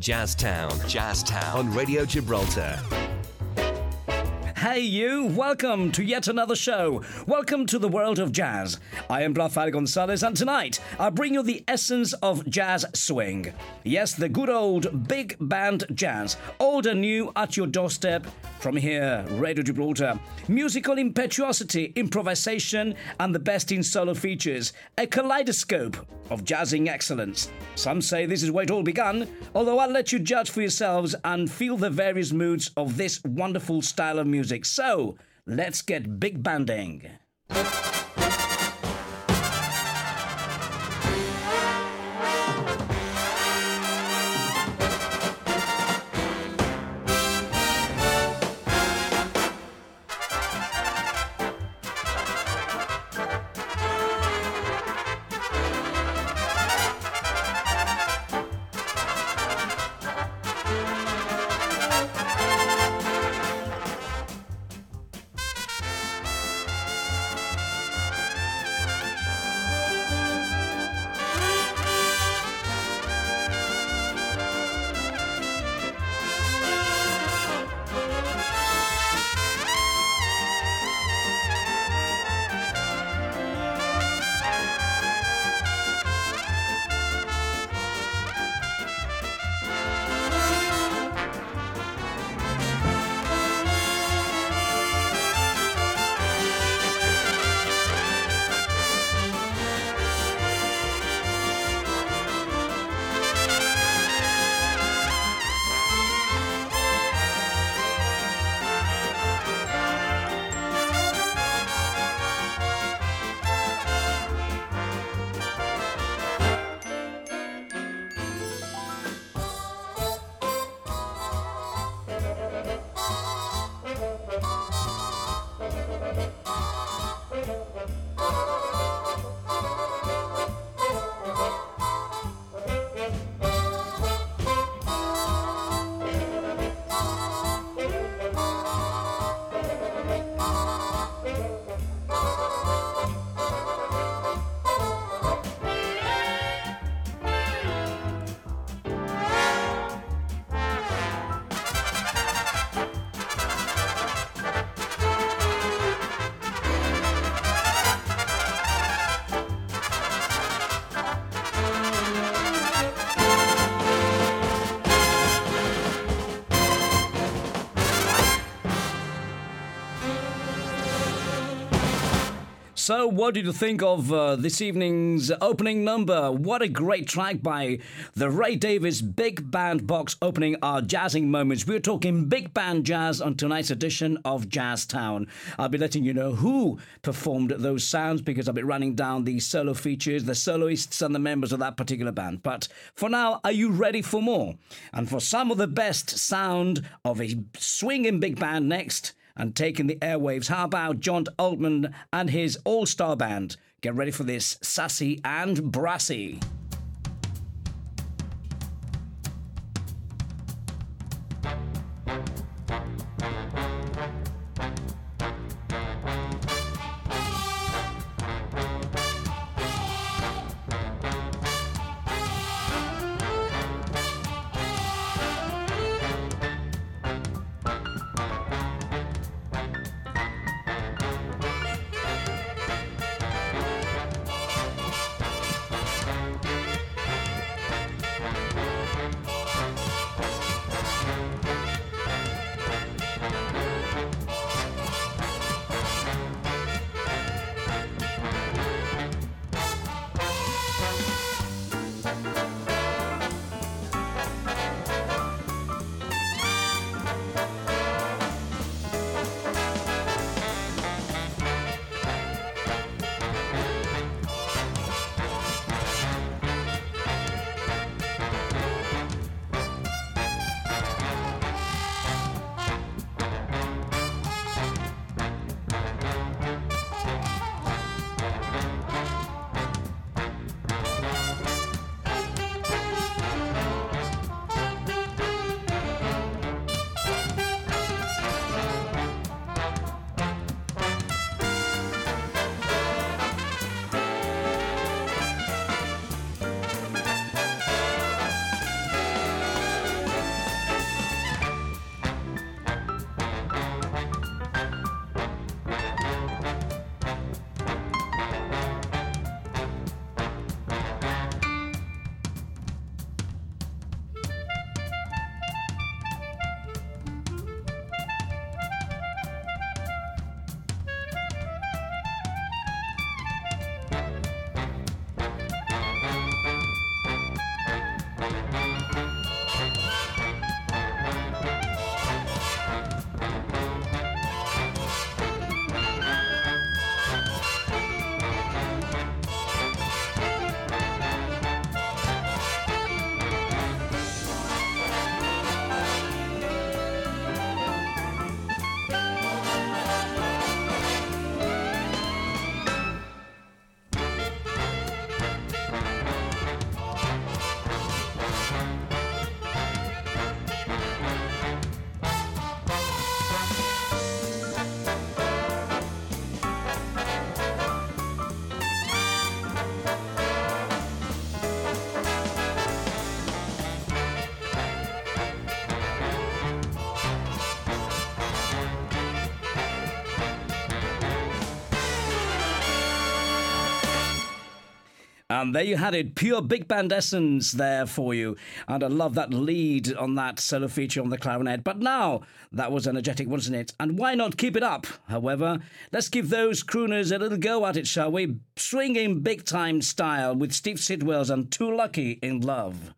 Jazztown. Jazztown. On Radio Gibraltar. Hey, you! Welcome to yet another show. Welcome to the world of jazz. I am Rafael Gonzalez, and tonight I bring you the essence of jazz swing. Yes, the good old big band jazz, old and new at your doorstep. From here, Radio Gibraltar. Musical impetuosity, improvisation, and the best in solo features. A kaleidoscope of jazzing excellence. Some say this is where it all began, although I'll let you judge for yourselves and feel the various moods of this wonderful style of music. So, let's get big banding. So, what did you think of uh, this evening's opening number? What a great track by the Ray Davies Big Band Box opening our jazzing moments. We're talking big band jazz on tonight's edition of Jazz Town. I'll be letting you know who performed those sounds because I'll be running down the solo features, the soloists, and the members of that particular band. But for now, are you ready for more? And for some of the best sound of a swinging big band next, and taking the airwaves. How about John Altman and his all star band? Get ready for this sassy and brassy. And there you had it, pure big band essence there for you. And I love that lead on that solo feature on the clarinet. But now, that was energetic, wasn't it? And why not keep it up? However, let's give those crooners a little go at it, shall we? Swinging big time style with Steve Sidwell's and Too Lucky in Love.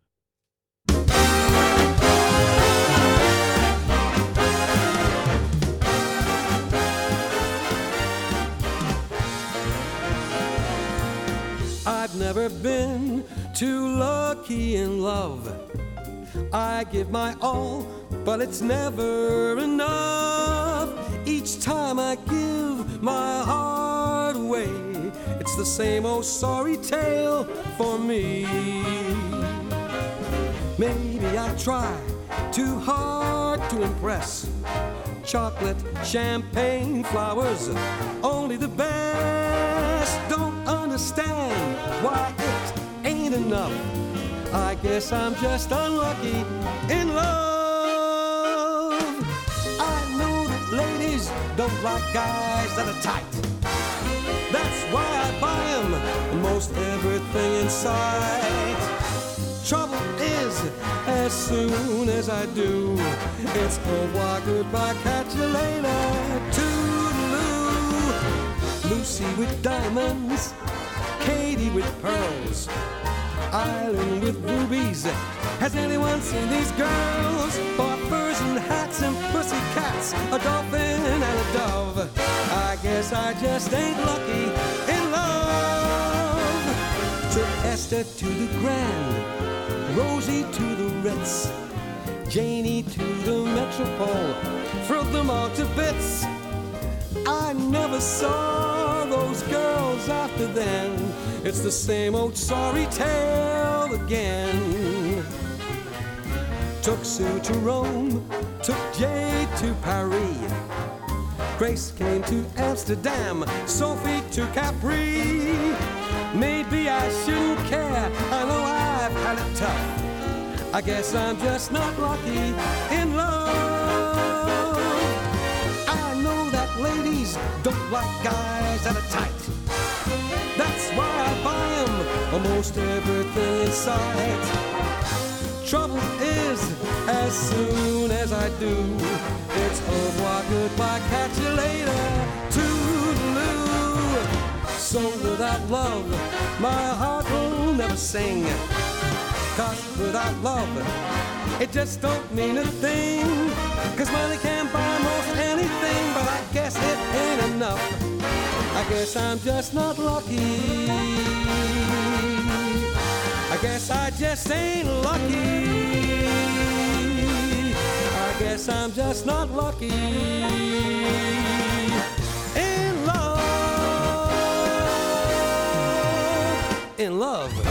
I've never been too lucky in love. I give my all, but it's never enough. Each time I give my heart away, it's the same old sorry tale for me. Maybe I try too hard to impress. Chocolate, champagne, flowers, only the best. Don't understand why it ain't enough. I guess I'm just unlucky in love. I know that ladies don't like guys that are tight. That's why I buy them most everything in sight. Trouble is, as soon as I do, it's au revoir, goodbye, catch you later. Lucy with diamonds, Katie with pearls, Island with rubies. Has anyone seen these girls? Furs and hats and pussy cats, a dolphin and a dove. I guess I just ain't lucky in love. Took Esther to the Grand, Rosie to the Ritz, Janie to the Metropole, thrilled them all to bits. I never saw those girls after then. It's the same old sorry tale again. Took Sue to Rome, took Jay to Paris. Grace came to Amsterdam, Sophie to Capri. Maybe I shouldn't care, I know I've had it tough. I guess I'm just not lucky in love. Ladies don't like guys that are tight. That's why I buy them almost everything in sight. Trouble is, as soon as I do, it's au revoir, goodbye, catch you later, toodaloo. So without love, my heart will never sing. Cause without love, it just don't mean a thing. Cause money can't buy most anything, I guess it ain't enough. I guess I'm just not lucky. I guess I just ain't lucky. I guess I'm just not lucky. In love.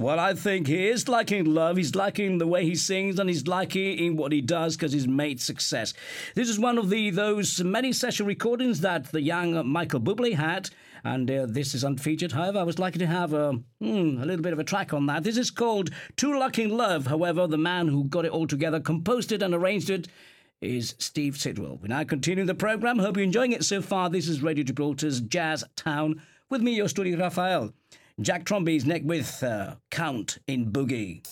Well, I think he is liking love. He's liking the way he sings, and he's liking in what he does because he's made success. This is one of the those many session recordings that the young Michael Bublé had, and uh, this is unfeatured. However, I was lucky to have a, hmm, a little bit of a track on that. This is called Too Lucky in Love. However, the man who got it all together, composed it, and arranged it is Steve Sidwell. We now continue the program. Hope you're enjoying it so far. This is Radio Gibraltar's Jazz Town with me, your studio Rafael. Jack Trombey's neck with uh, Count in Boogie.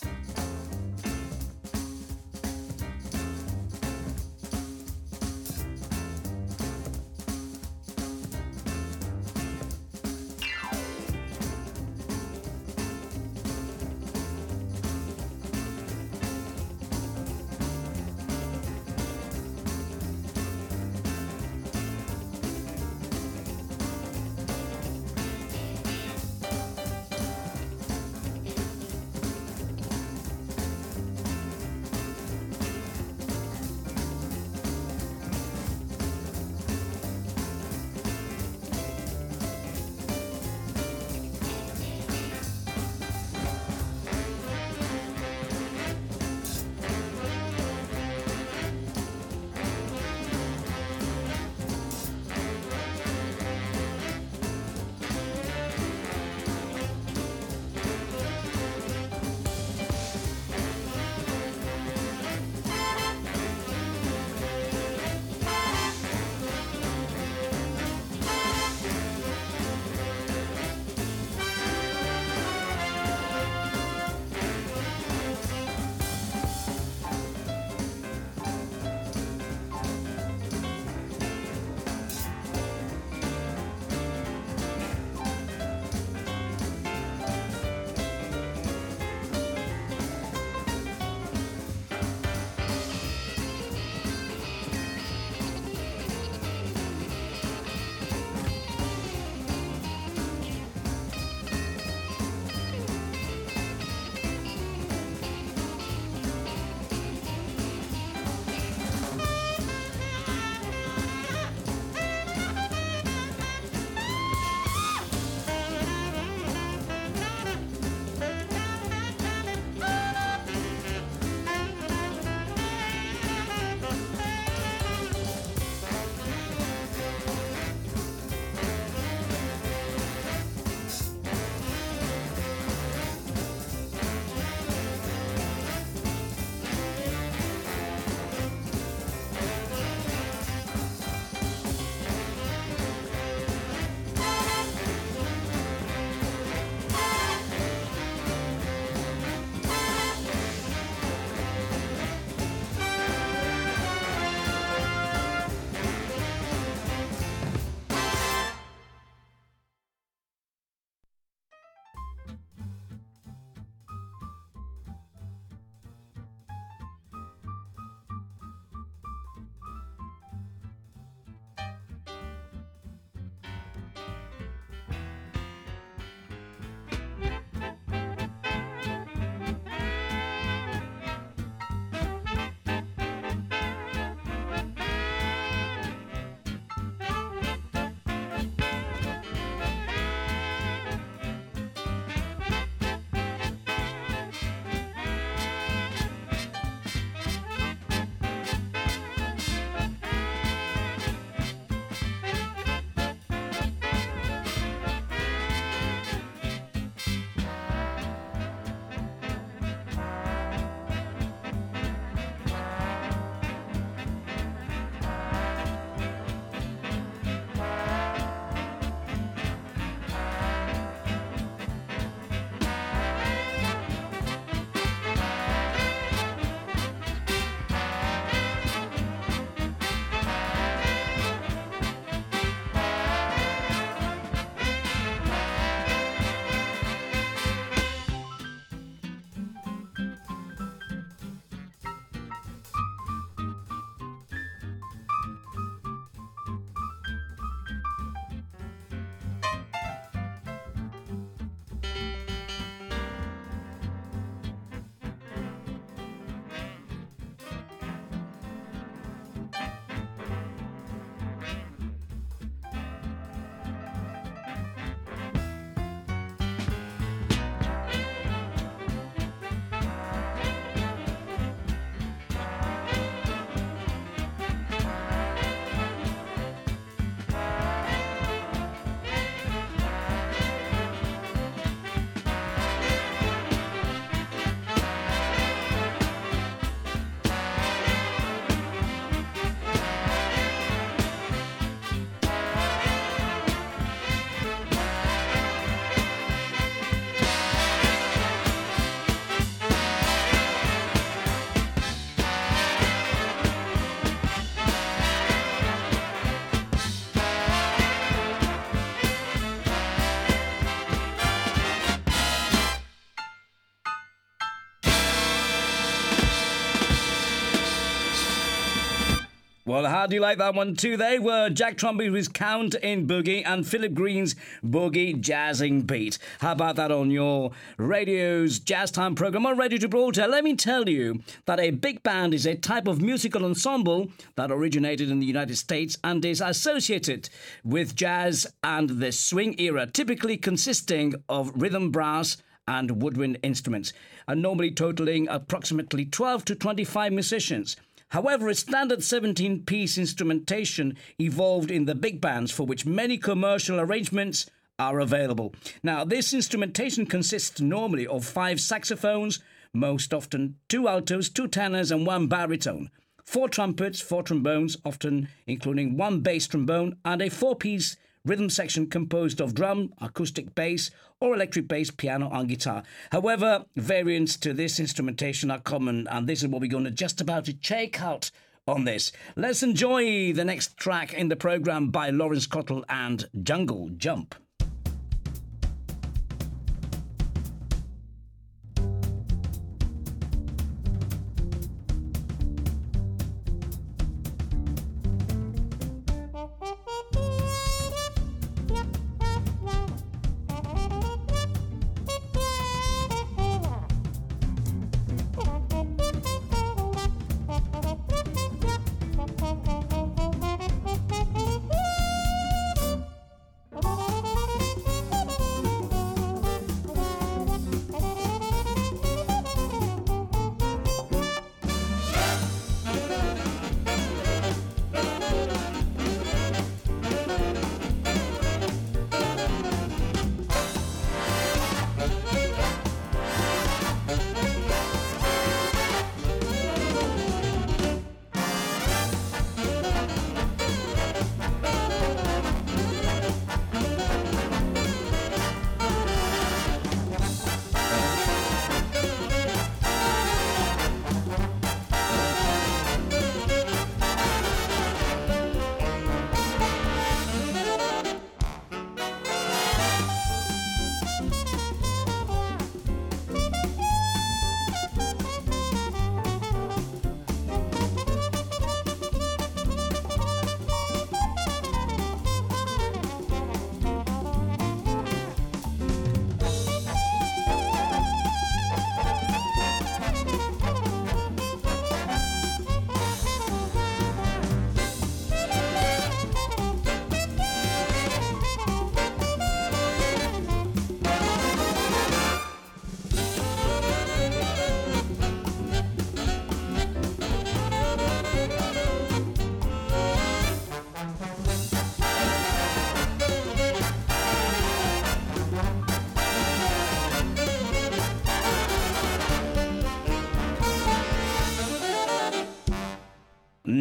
Well, how do you like that one too? They were Jack with Count in Boogie and Philip Green's Boogie Jazzing Beat. How about that on your radio's Jazz Time program on Radio Gibraltar? Let me tell you that a big band is a type of musical ensemble that originated in the United States and is associated with jazz and the swing era, typically consisting of rhythm brass and woodwind instruments, and normally totaling approximately 12 to 25 musicians. However, a standard 17 piece instrumentation evolved in the big bands for which many commercial arrangements are available. Now, this instrumentation consists normally of five saxophones, most often two altos, two tenors, and one baritone, four trumpets, four trombones, often including one bass trombone, and a four piece rhythm section composed of drum, acoustic bass, or electric bass, piano, and guitar. However, variants to this instrumentation are common, and this is what we're going to just about to check out on this. Let's enjoy the next track in the program by Laurence Cottle and Jungle Jump.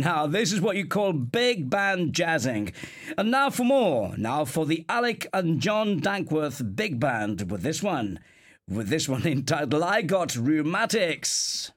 Now, this is what you call big band jazzing. And now for more. Now for the Alec and John Dankworth Big Band with this one. With this one entitled I Got Rheumatics.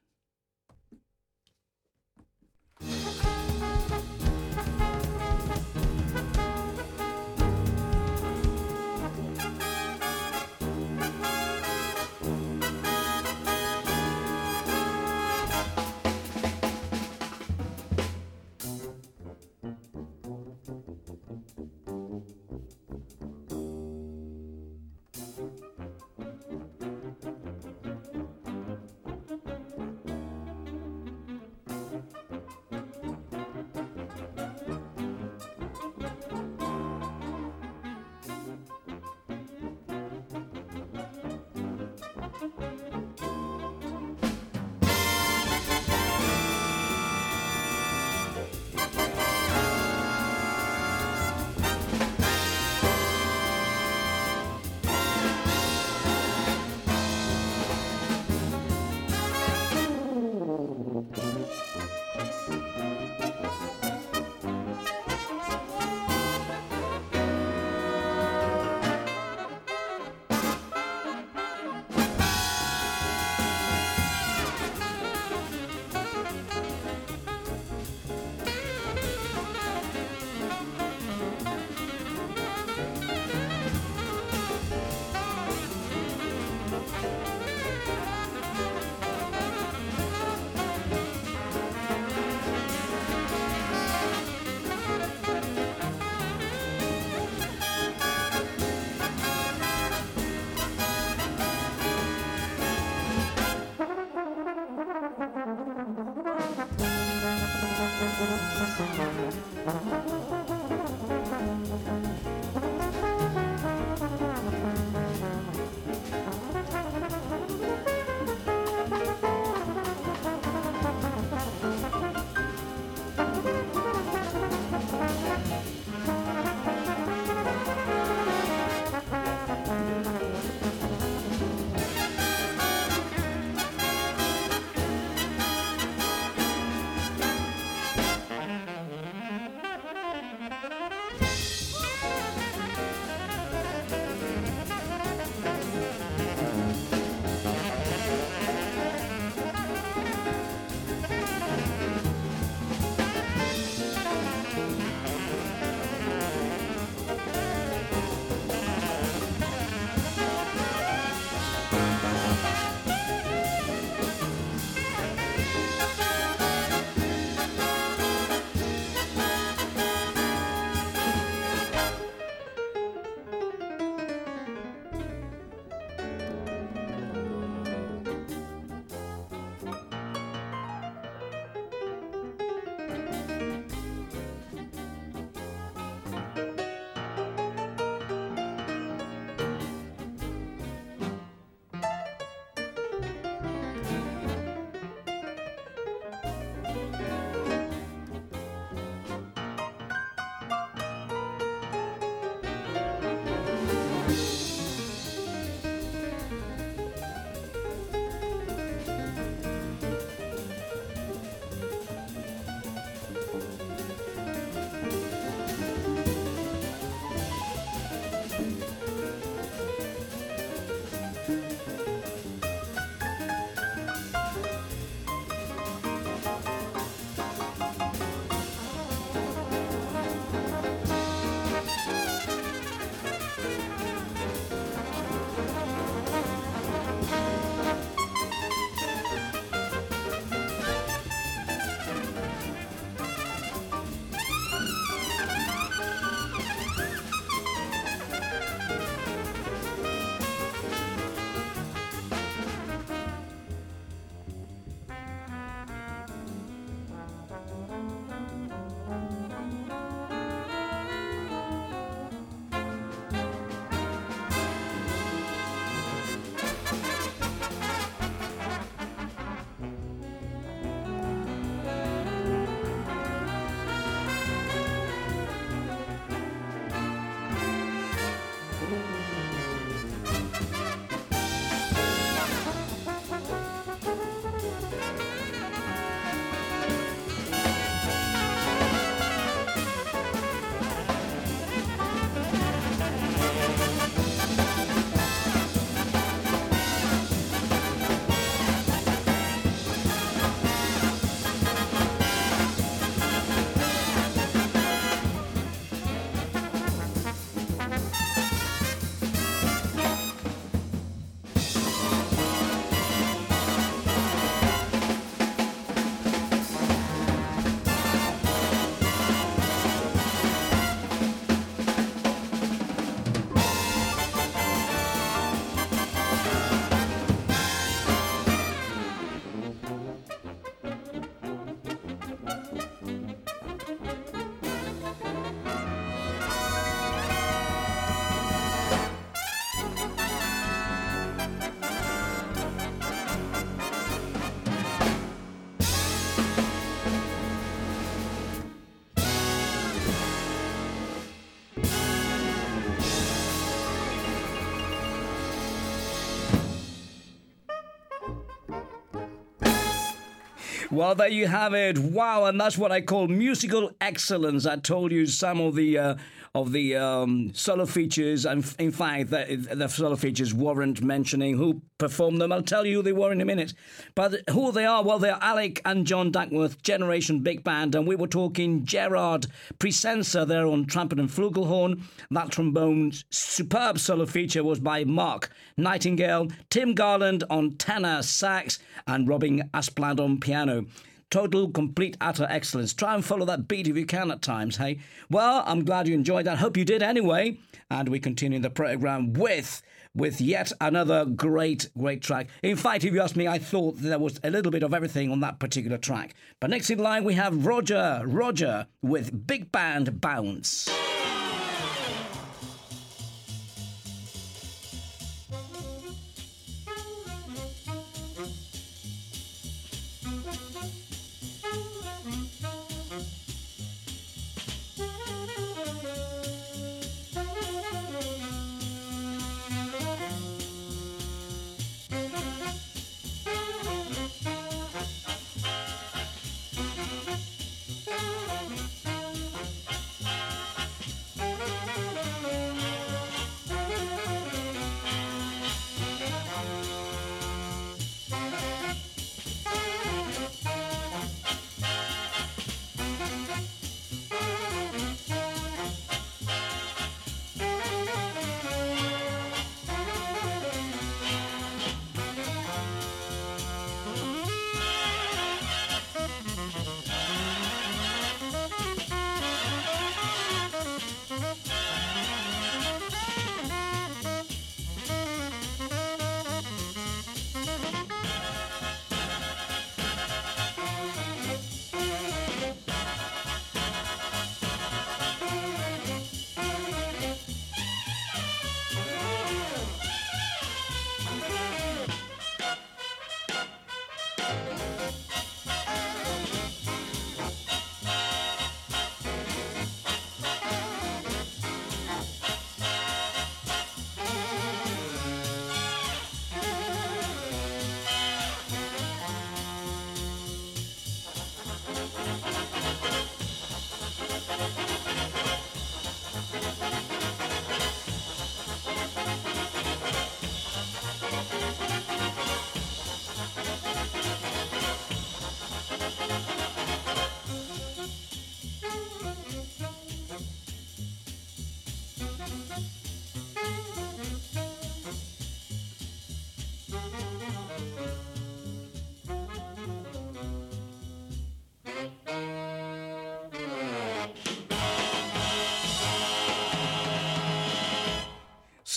Well, there you have it. Wow, and that's what I call musical excellence. I told you some of the uh, of the um, solo features, and in fact, the, the solo features warrant mentioning who performed them. I'll tell you who they were in a minute. But who they are? Well, they're Alec and John Dankworth, Generation Big Band, and we were talking Gerard Presencer there on trumpet and flugelhorn. That trombone's superb solo feature was by Mark Nightingale, Tim Garland on tenor sax, and Robin Aspland on piano. Total, complete, utter excellence. Try and follow that beat if you can at times, hey? Well, I'm glad you enjoyed that. Hope you did anyway. And we continue the program with with yet another great, great track. In fact, if you ask me, I thought there was a little bit of everything on that particular track. But next in line, we have Roger, Roger with Big Band Bounce.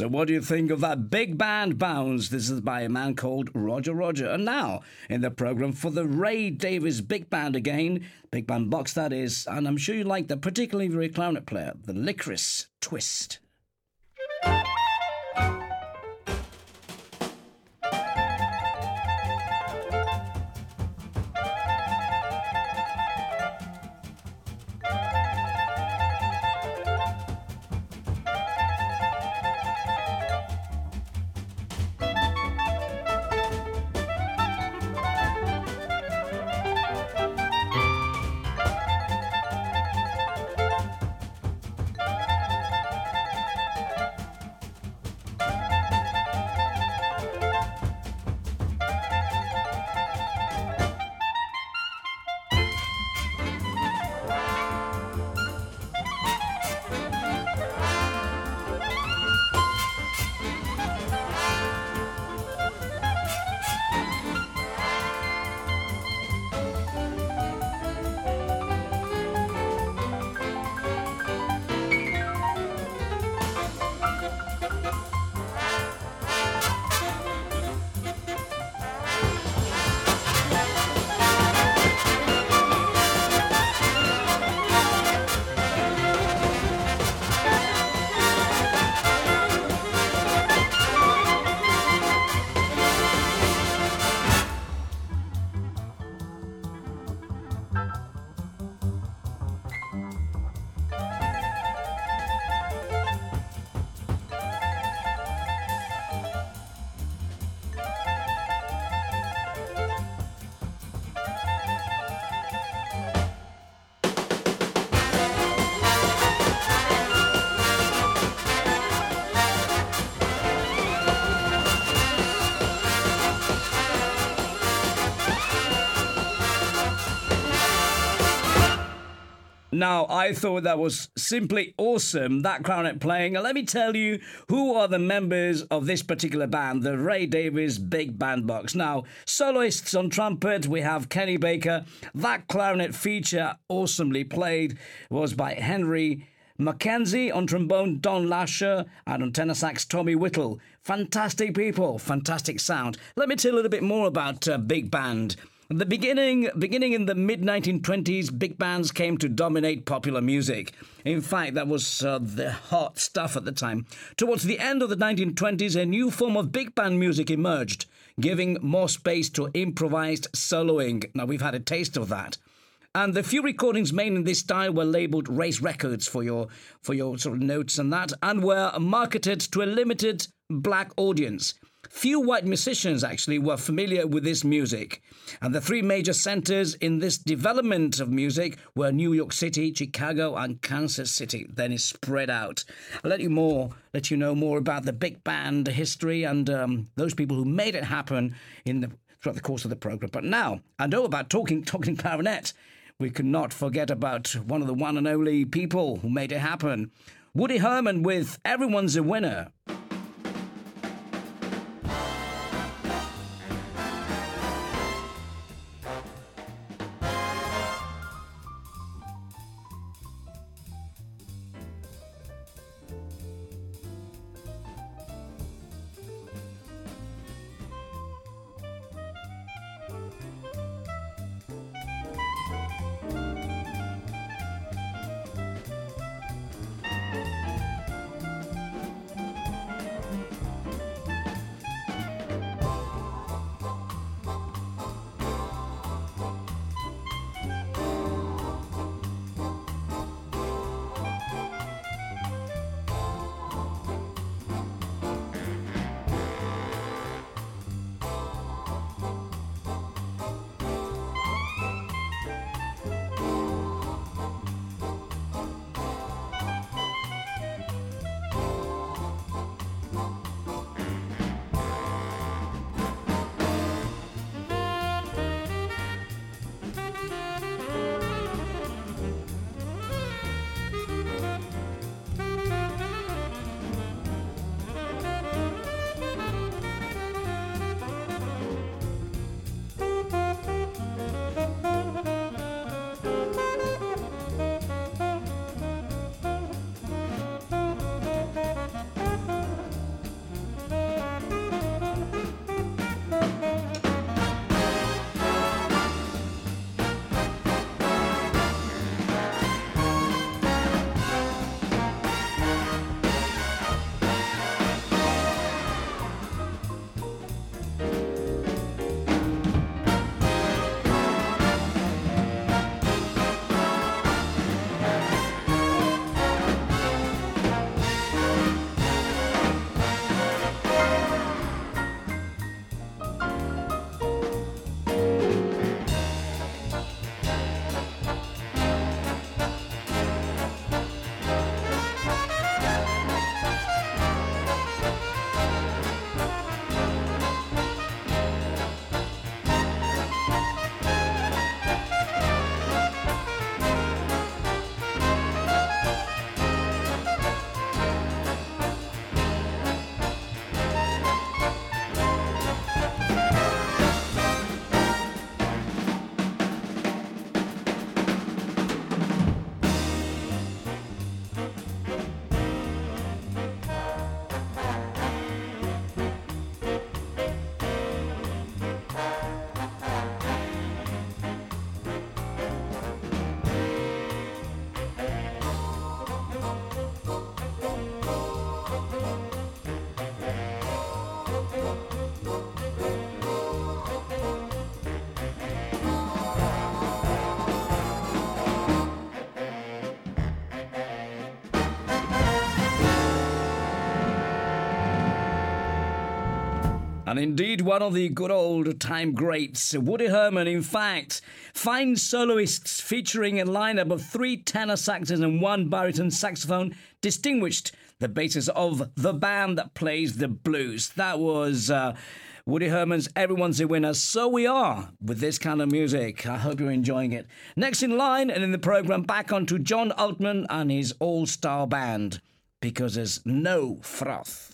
So, what do you think of that big band bounce? This is by a man called Roger Roger. And now, in the program for the Ray Davies Big Band again, Big Band Box that is, and I'm sure you like that, particularly very clarinet player, the Licorice Twist. Now, I thought that was simply awesome, that clarinet playing. And let me tell you who are the members of this particular band, the Ray Davies Big Band Box. Now, soloists on trumpet, we have Kenny Baker. That clarinet feature, awesomely played, was by Henry Mackenzie on trombone, Don Lusher, and on tenor sax, Tommy Whittle. Fantastic people, fantastic sound. Let me tell you a little bit more about uh, big band. The beginning, beginning in the mid 1920s, big bands came to dominate popular music. In fact, that was uh, the hot stuff at the time. Towards the end of the 1920s, a new form of big band music emerged, giving more space to improvised soloing. Now, we've had a taste of that. And the few recordings made in this style were labeled race records for your for your sort of notes and that, and were marketed to a limited black audience. Few white musicians actually were familiar with this music, and the three major centers in this development of music were New York City, Chicago, and Kansas City. Then it spread out. I'll let you more, let you know more about the big band history and um, those people who made it happen in the throughout the course of the program. But now I know about talking talking clarinet. We cannot forget about one of the one and only people who made it happen. Woody Herman with Everyone's a Winner. And indeed, one of the good old time greats, Woody Herman, in fact, fine soloists featuring a lineup of three tenor saxes and one baritone saxophone distinguished the basis of the band that plays the blues. That was. Uh, Woody Herman's Everyone's a Winner. So we are with this kind of music. I hope you're enjoying it. Next in line and in the program, back on to John Altman and his all star band because there's no froth.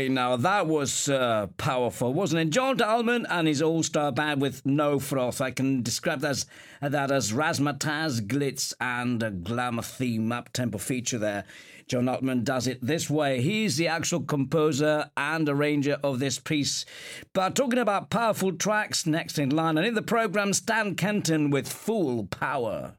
Hey, now that was uh, powerful, wasn't it? John Altman and his all-star band with no froth. I can describe that as, that as razzmatazz, glitz, and a glamour theme up-tempo feature there. John Altman does it this way. He's the actual composer and arranger of this piece. But talking about powerful tracks, next in line, and in the program, Stan Kenton with Full Power.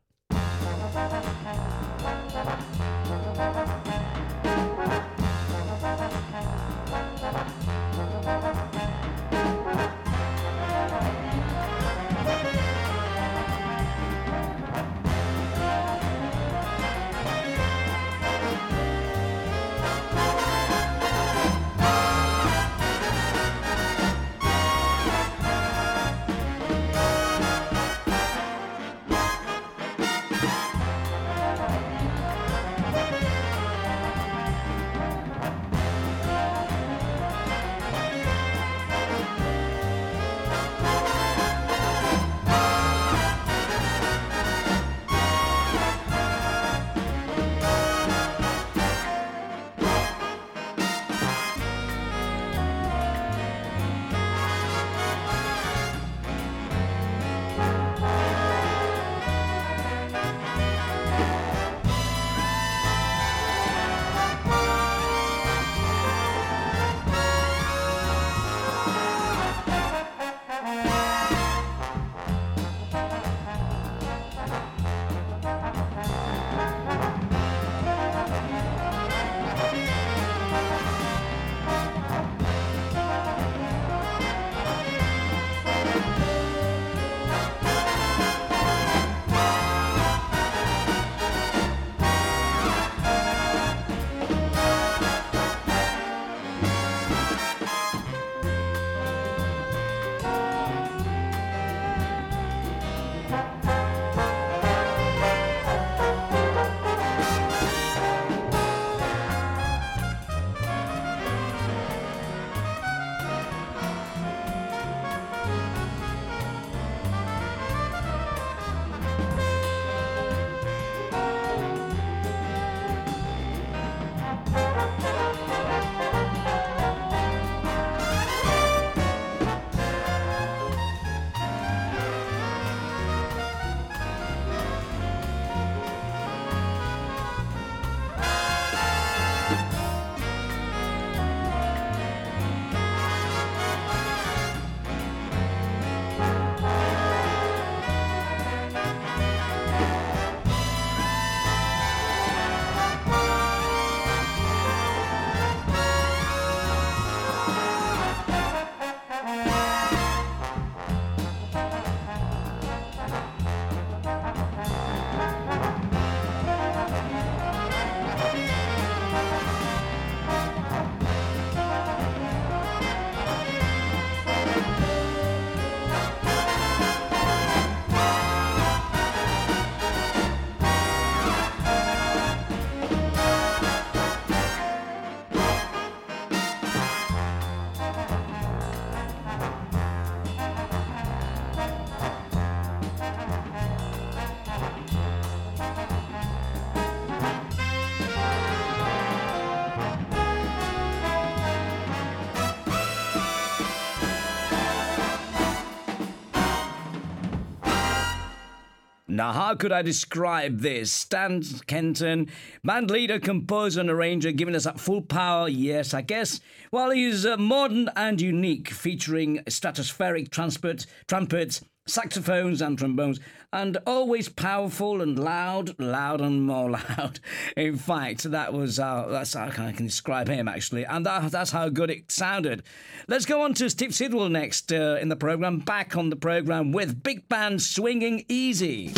Now, how could I describe this? Stan Kenton, band leader, composer, and arranger, giving us that full power. Yes, I guess. Well, he's uh, modern and unique, featuring stratospheric trumpet, trumpets, saxophones, and trombones, and always powerful and loud, loud and more loud. In fact, that was uh, that's how I can describe him actually, and that, that's how good it sounded. Let's go on to Steve Sidwell next uh, in the program. Back on the program with big band swinging easy.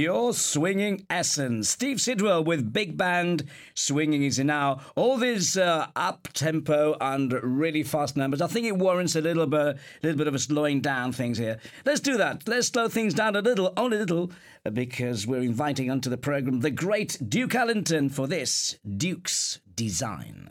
Pure swinging essence. Steve Sidwell with big band swinging is now. All these uh, up tempo and really fast numbers. I think it warrants a little bit, little bit of a slowing down things here. Let's do that. Let's slow things down a little, only a little, because we're inviting onto the program the great Duke Ellington for this Duke's Design.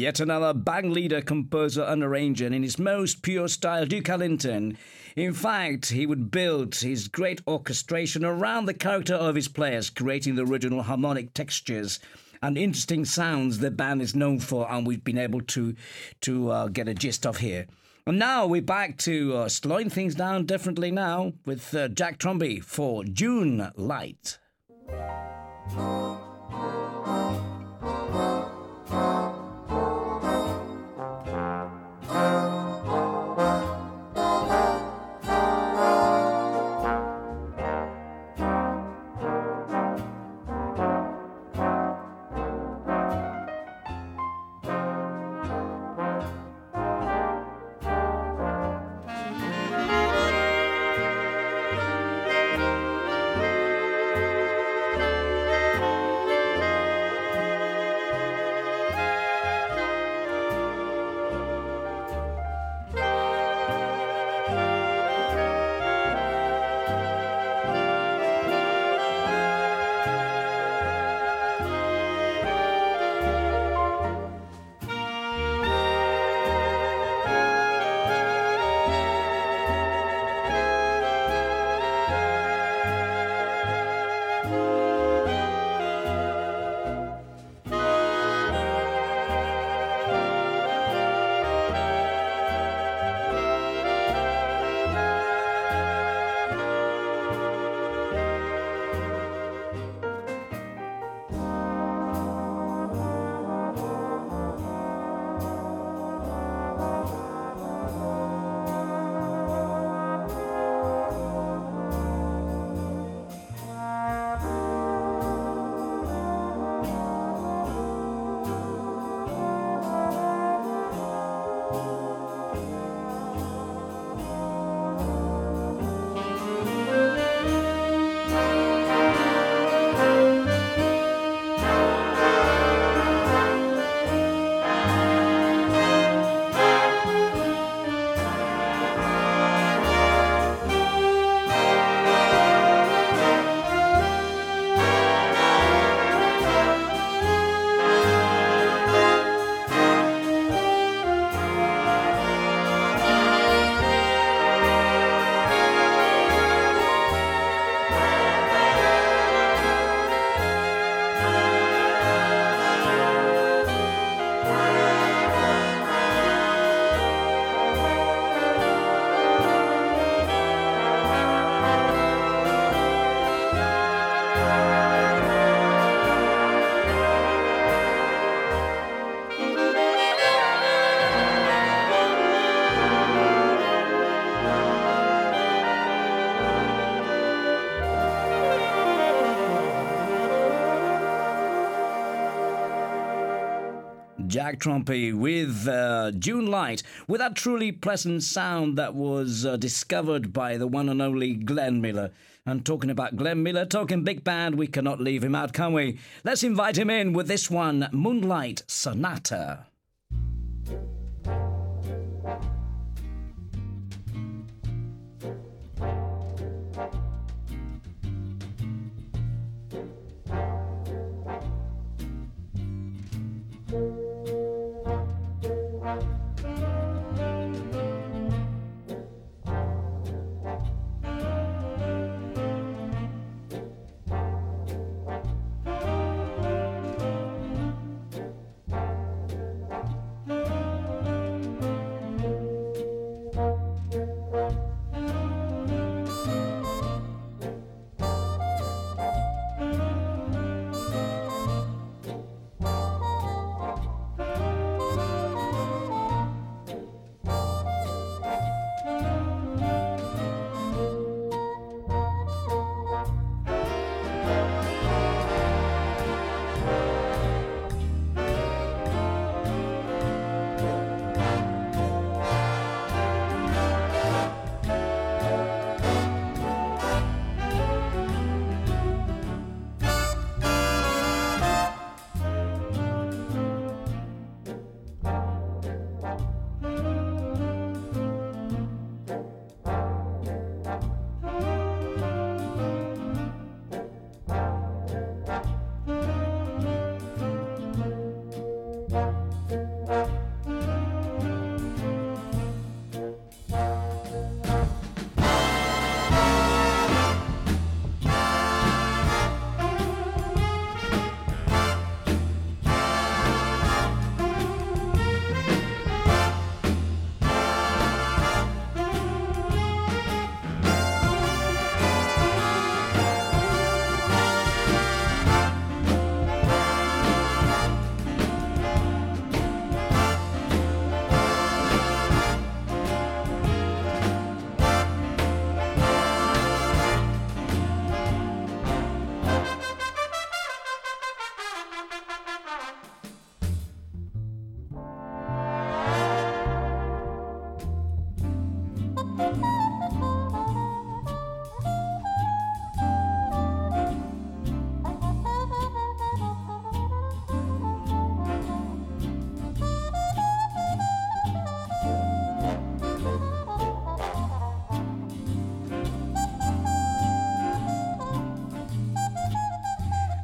Yet another band leader, composer, and arranger in his most pure style, Duke Ellington. In fact, he would build his great orchestration around the character of his players, creating the original harmonic textures and interesting sounds the band is known for, and we've been able to to uh, get a gist of here. And now we're back to uh, slowing things down differently now with uh, Jack Trombey for June Light. Jack Trombey with uh, June Light, with that truly pleasant sound that was uh, discovered by the one and only Glenn Miller. And talking about Glenn Miller, talking big band, we cannot leave him out, can we? Let's invite him in with this one Moonlight Sonata.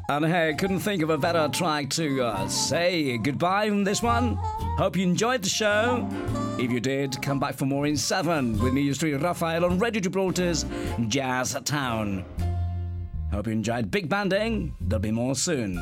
And hey, couldn't think of a better track to uh, say goodbye on this one. Hope you enjoyed the show. If you did, come back for more in 7 with me, Street Rafael, on Radio Gibraltar's Jazz Town. Hope you enjoyed Big Banding. There'll be more soon.